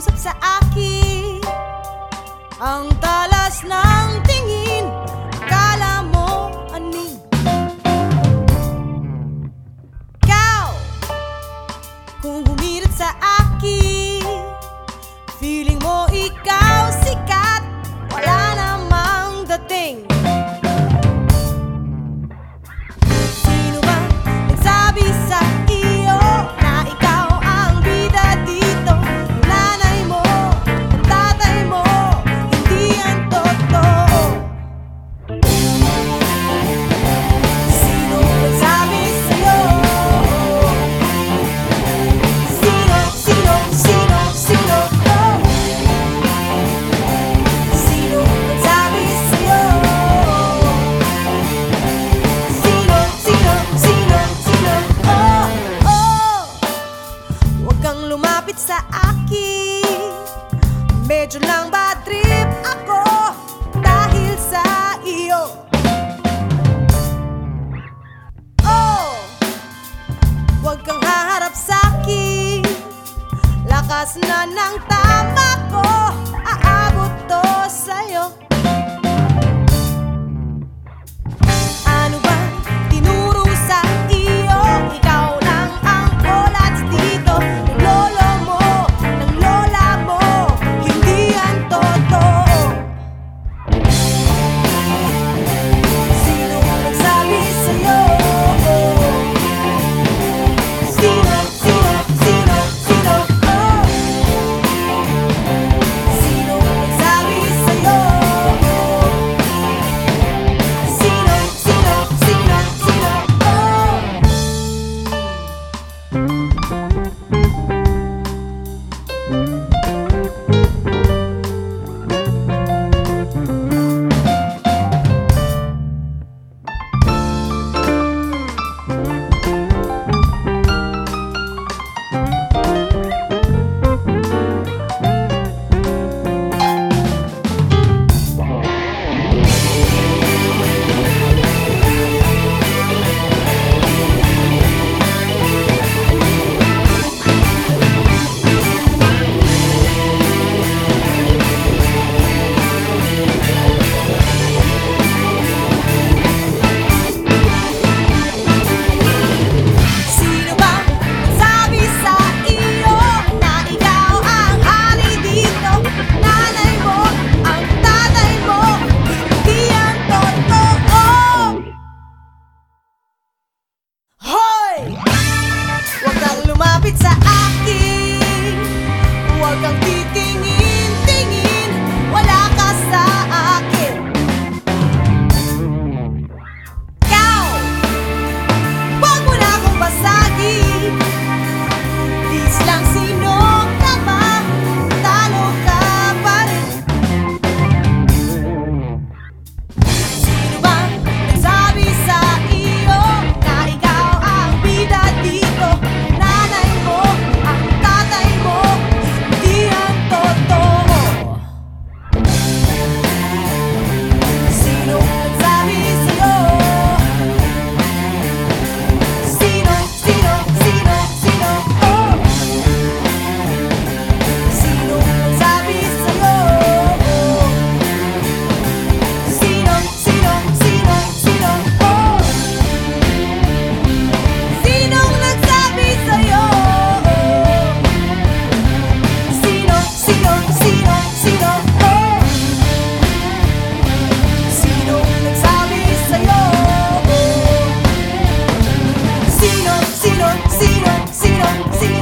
nakiusap sa akin. Ang talas ng tingin Akala mo ani. Ikaw Kung humirit sa akin. Medyo lang ba trip ako dahil sa iyo? Oh, huwag kang haharap sa'kin Lakas na ng tama ko Aabot to sa'yo. don't see